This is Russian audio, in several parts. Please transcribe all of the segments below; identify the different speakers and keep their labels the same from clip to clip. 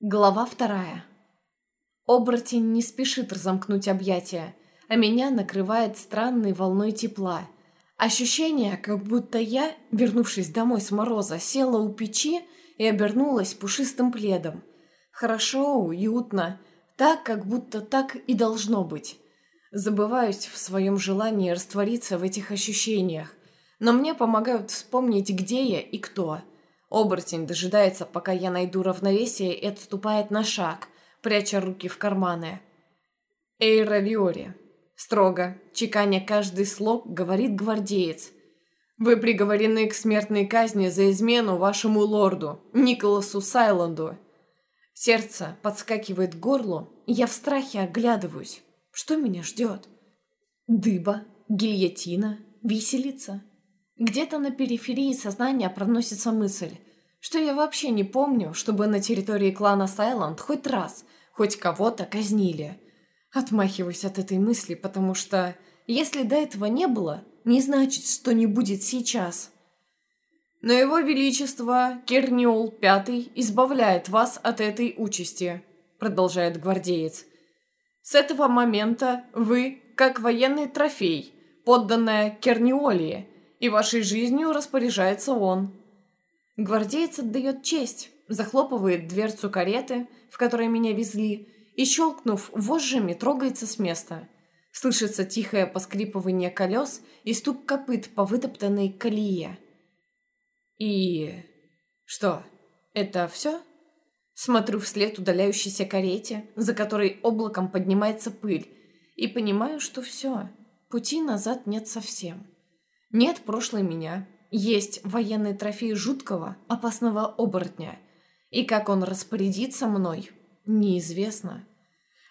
Speaker 1: Глава вторая. Оборотень не спешит разомкнуть объятия, а меня накрывает странной волной тепла. Ощущение, как будто я, вернувшись домой с мороза, села у печи и обернулась пушистым пледом. Хорошо, уютно, так, как будто так и должно быть. Забываюсь в своем желании раствориться в этих ощущениях, но мне помогают вспомнить, где я и кто – Оборотень дожидается, пока я найду равновесие и отступает на шаг, пряча руки в карманы. «Эй, Равиори!» Строго, чеканя каждый слог, говорит гвардеец. «Вы приговорены к смертной казни за измену вашему лорду, Николасу Сайланду». Сердце подскакивает к горлу, и я в страхе оглядываюсь. Что меня ждет? Дыба, гильотина, виселица. Где-то на периферии сознания проносится мысль, что я вообще не помню, чтобы на территории клана Сайланд хоть раз, хоть кого-то казнили. Отмахиваюсь от этой мысли, потому что, если до этого не было, не значит, что не будет сейчас. Но его величество Керниол Пятый избавляет вас от этой участи, продолжает гвардеец. С этого момента вы, как военный трофей, подданная Керниолии, и вашей жизнью распоряжается он». Гвардеец отдает честь, захлопывает дверцу кареты, в которой меня везли, и, щелкнув вожжами, трогается с места. Слышится тихое поскрипывание колес и стук копыт по вытоптанной колее. И... что, это все? Смотрю вслед удаляющейся карете, за которой облаком поднимается пыль, и понимаю, что все, пути назад нет совсем. Нет прошлой меня. Есть военный трофей жуткого, опасного оборотня. И как он распорядится мной, неизвестно.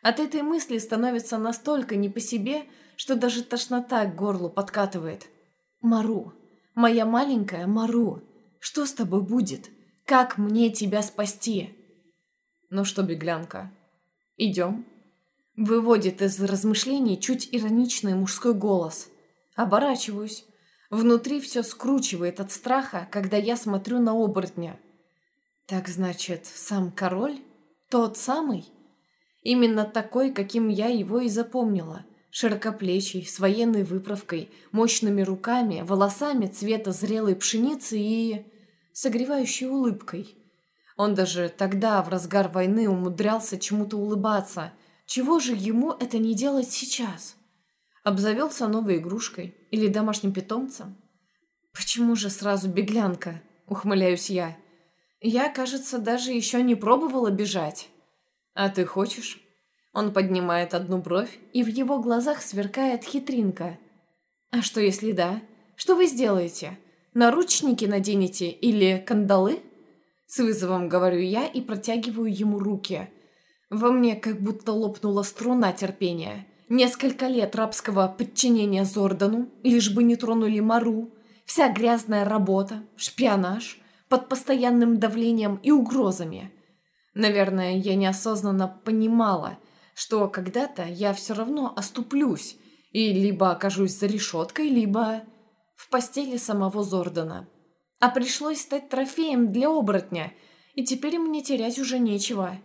Speaker 1: От этой мысли становится настолько не по себе, что даже тошнота к горлу подкатывает. Мару, моя маленькая Мару, что с тобой будет? Как мне тебя спасти? Ну что, беглянка, идем? Выводит из размышлений чуть ироничный мужской голос. Оборачиваюсь. Внутри все скручивает от страха, когда я смотрю на оборотня. Так значит, сам король? Тот самый? Именно такой, каким я его и запомнила. Широкоплечий, с военной выправкой, мощными руками, волосами цвета зрелой пшеницы и... согревающей улыбкой. Он даже тогда, в разгар войны, умудрялся чему-то улыбаться. Чего же ему это не делать сейчас? Обзавелся новой игрушкой или домашним питомцем? Почему же сразу беглянка? Ухмыляюсь я. Я, кажется, даже еще не пробовала бежать. А ты хочешь? Он поднимает одну бровь, и в его глазах сверкает хитринка. А что если да? Что вы сделаете? Наручники наденете или кандалы? С вызовом говорю я и протягиваю ему руки. Во мне как будто лопнула струна терпения. Несколько лет рабского подчинения Зордану, лишь бы не тронули Мару, вся грязная работа, шпионаж, под постоянным давлением и угрозами. Наверное, я неосознанно понимала, что когда-то я все равно оступлюсь и либо окажусь за решеткой, либо в постели самого Зордана. А пришлось стать трофеем для оборотня, и теперь мне терять уже нечего.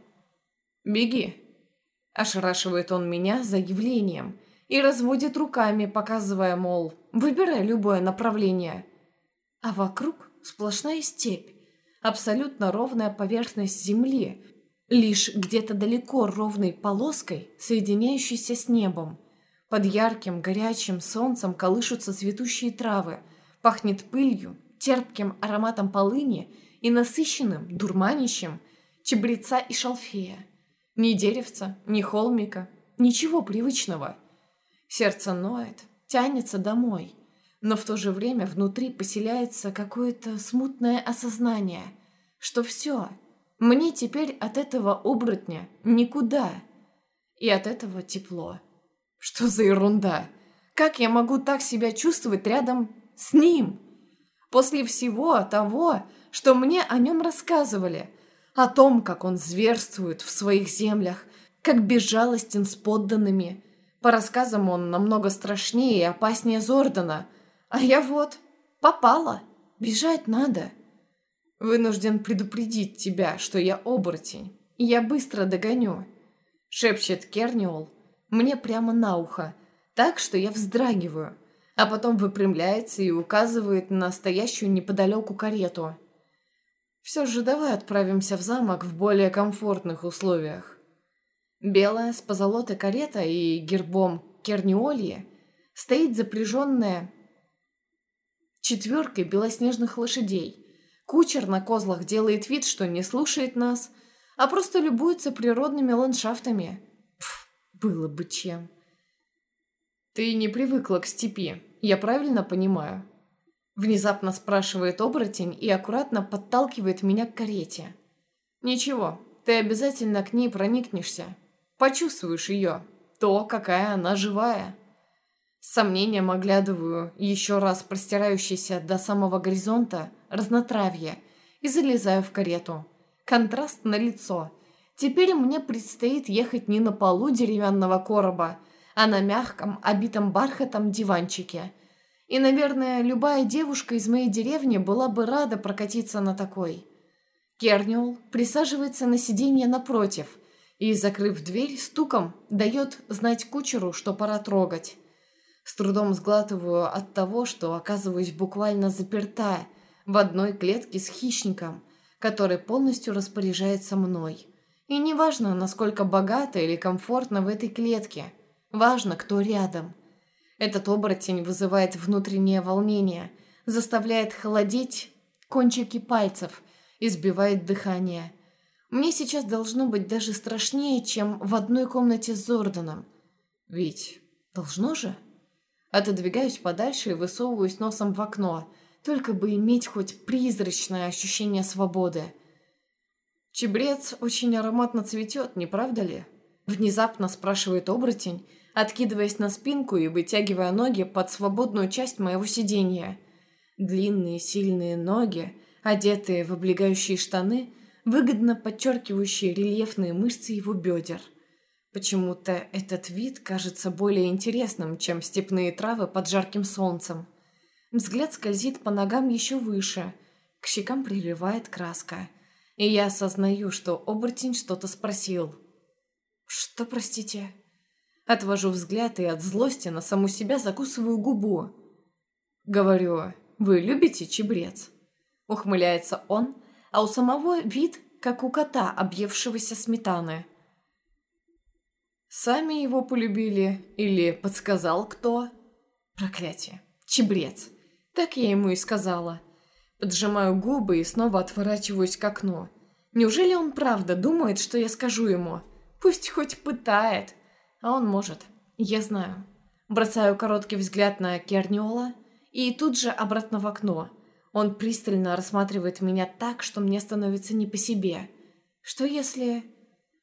Speaker 1: «Беги», Ошарашивает он меня заявлением и разводит руками, показывая, мол, выбирай любое направление. А вокруг сплошная степь, абсолютно ровная поверхность земли, лишь где-то далеко ровной полоской, соединяющейся с небом. Под ярким, горячим солнцем колышутся цветущие травы, пахнет пылью, терпким ароматом полыни и насыщенным, дурманящим чебреца и шалфея. Ни деревца, ни холмика, ничего привычного. Сердце ноет, тянется домой, но в то же время внутри поселяется какое-то смутное осознание, что все, мне теперь от этого оборотня никуда. И от этого тепло. Что за ерунда? Как я могу так себя чувствовать рядом с ним? После всего того, что мне о нем рассказывали – о том, как он зверствует в своих землях, как безжалостен с подданными. По рассказам он намного страшнее и опаснее Зордана. А я вот попала. Бежать надо. Вынужден предупредить тебя, что я оборотень. Я быстро догоню», — шепчет Керниол мне прямо на ухо, так что я вздрагиваю, а потом выпрямляется и указывает на стоящую неподалеку карету. «Все же давай отправимся в замок в более комфортных условиях». Белая с позолотой карета и гербом Керниольи стоит запряженная четверкой белоснежных лошадей. Кучер на козлах делает вид, что не слушает нас, а просто любуется природными ландшафтами. Пф, было бы чем. «Ты не привыкла к степи, я правильно понимаю?» Внезапно спрашивает оборотень и аккуратно подталкивает меня к карете. «Ничего, ты обязательно к ней проникнешься. Почувствуешь ее, то, какая она живая». С сомнением оглядываю еще раз простирающийся до самого горизонта разнотравье и залезаю в карету. Контраст на лицо. Теперь мне предстоит ехать не на полу деревянного короба, а на мягком, обитом бархатом диванчике. И, наверное, любая девушка из моей деревни была бы рада прокатиться на такой. Керниул присаживается на сиденье напротив и, закрыв дверь, стуком дает знать кучеру, что пора трогать. С трудом сглатываю от того, что оказываюсь буквально запертая в одной клетке с хищником, который полностью распоряжается мной. И не важно, насколько богато или комфортно в этой клетке, важно, кто рядом. Этот оборотень вызывает внутреннее волнение, заставляет холодеть кончики пальцев, избивает дыхание. Мне сейчас должно быть даже страшнее, чем в одной комнате с Зорданом. Ведь должно же? Отодвигаюсь подальше и высовываюсь носом в окно, только бы иметь хоть призрачное ощущение свободы. «Чебрец очень ароматно цветет, не правда ли?» Внезапно спрашивает оборотень, откидываясь на спинку и вытягивая ноги под свободную часть моего сиденья. Длинные сильные ноги, одетые в облегающие штаны, выгодно подчеркивающие рельефные мышцы его бедер – Почему-то этот вид кажется более интересным, чем степные травы под жарким солнцем. Взгляд скользит по ногам еще выше, к щекам приливает краска. И я осознаю, что оборотень что-то спросил. «Что, простите?» Отвожу взгляд и от злости на саму себя закусываю губу. Говорю, «Вы любите чебрец?» Ухмыляется он, а у самого вид, как у кота, объевшегося сметаны. Сами его полюбили или подсказал кто? Проклятие. Чебрец. Так я ему и сказала. Поджимаю губы и снова отворачиваюсь к окну. Неужели он правда думает, что я скажу ему? Пусть хоть пытает. А он может. Я знаю. Бросаю короткий взгляд на Керниола и тут же обратно в окно. Он пристально рассматривает меня так, что мне становится не по себе. Что если...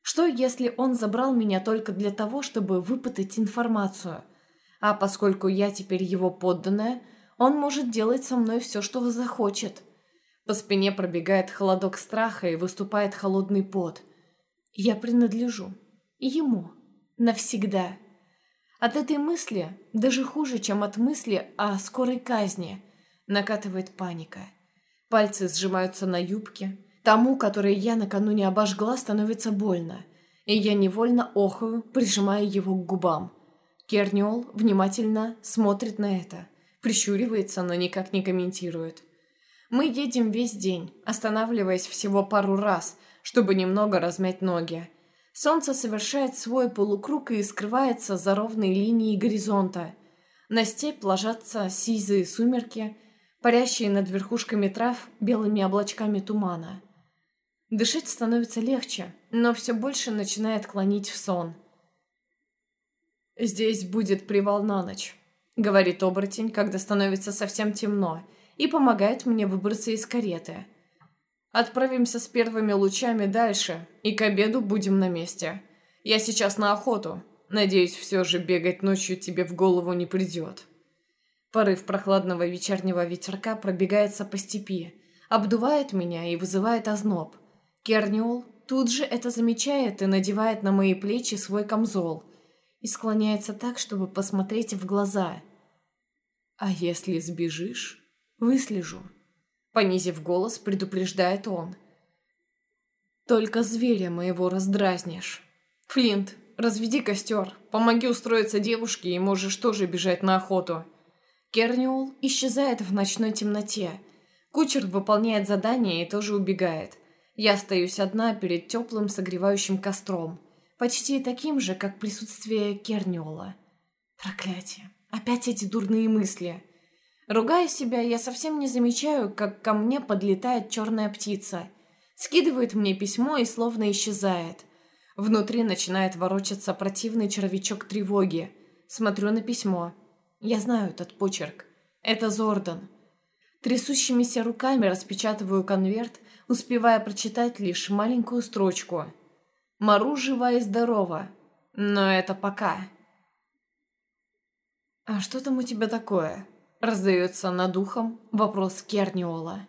Speaker 1: Что, если он забрал меня только для того, чтобы выпытать информацию? А поскольку я теперь его подданная, он может делать со мной все, что захочет. По спине пробегает холодок страха и выступает холодный пот. Я принадлежу. Ему. Навсегда. От этой мысли, даже хуже, чем от мысли о скорой казни, накатывает паника. Пальцы сжимаются на юбке, Тому, который я накануне обожгла, становится больно, и я невольно охаю, прижимая его к губам. Керниол внимательно смотрит на это, прищуривается, но никак не комментирует. Мы едем весь день, останавливаясь всего пару раз, чтобы немного размять ноги. Солнце совершает свой полукруг и скрывается за ровной линией горизонта. На степь ложатся сизые сумерки, парящие над верхушками трав белыми облачками тумана. Дышать становится легче, но все больше начинает клонить в сон. «Здесь будет привал на ночь», — говорит оборотень, когда становится совсем темно, и помогает мне выбраться из кареты. «Отправимся с первыми лучами дальше, и к обеду будем на месте. Я сейчас на охоту. Надеюсь, все же бегать ночью тебе в голову не придет». Порыв прохладного вечернего ветерка пробегается по степи, обдувает меня и вызывает озноб — Керниол тут же это замечает и надевает на мои плечи свой камзол и склоняется так, чтобы посмотреть в глаза. «А если сбежишь, выслежу», — понизив голос, предупреждает он. Только зверя моего раздразнишь. Флинт, разведи костер, помоги устроиться девушке и можешь тоже бежать на охоту. Керниол исчезает в ночной темноте. Кучер выполняет задание и тоже убегает. Я остаюсь одна перед теплым согревающим костром, почти таким же, как присутствие Керниола. Проклятие. Опять эти дурные мысли. Ругая себя, я совсем не замечаю, как ко мне подлетает черная птица – скидывает мне письмо и словно исчезает. Внутри начинает ворочаться противный червячок тревоги. Смотрю на письмо. Я знаю этот почерк. Это Зордан. Трясущимися руками распечатываю конверт, успевая прочитать лишь маленькую строчку. «Мару жива и здорова. Но это пока». «А что там у тебя такое?» Раздается над ухом вопрос Керниола.